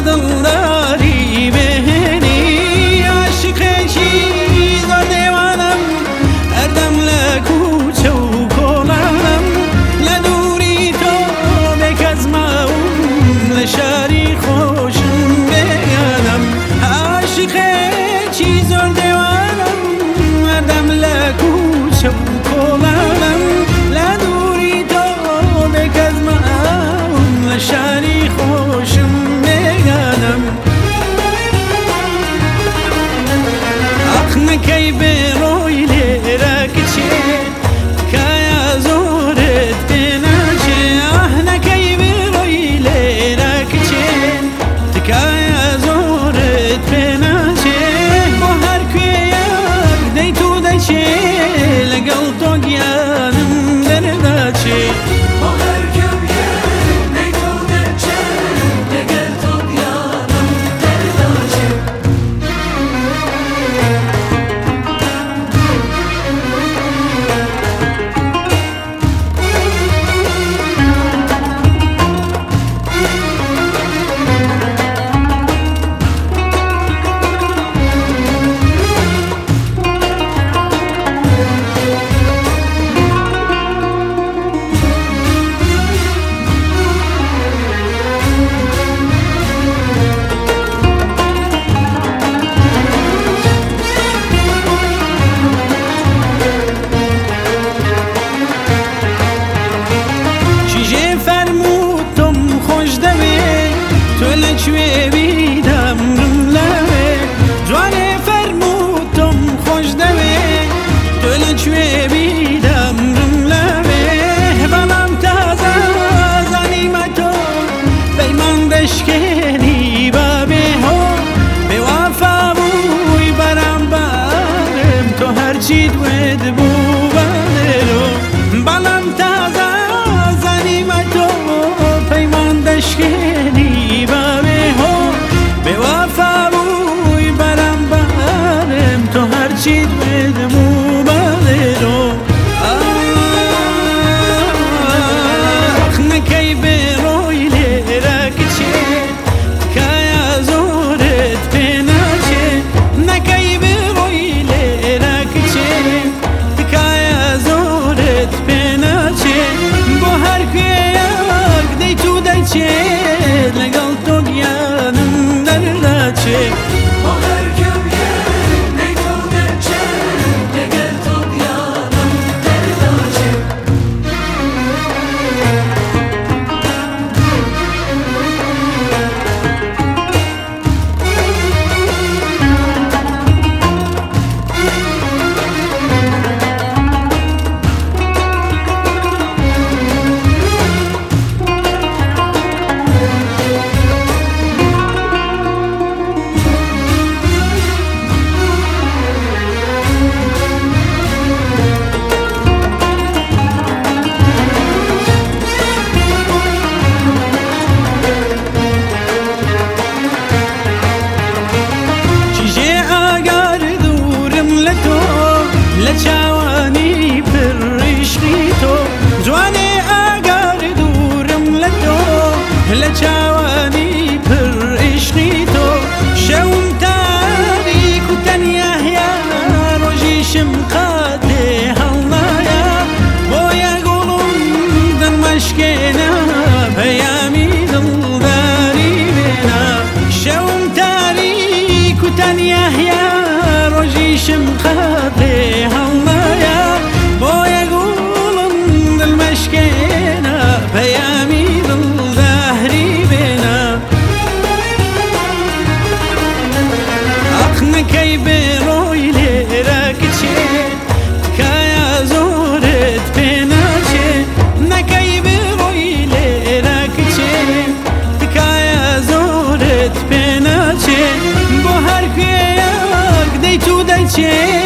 دادم داری بهنی. عاشق کی زده وانم اردم لکو Şu be. cheat with لە چاوانی پرڕیشتی تۆ جوانێ ئاگاری دوورم لە تۆ لە چاوانی پرڕیشتی تۆ شەون تاریک و تەنیا هەیە ڕۆژیشم قاتێ هەڵنایە بۆیە گوڵم دەمەشکێنە پەیامی دڵداری بێنە شەون تاریک و Yeah.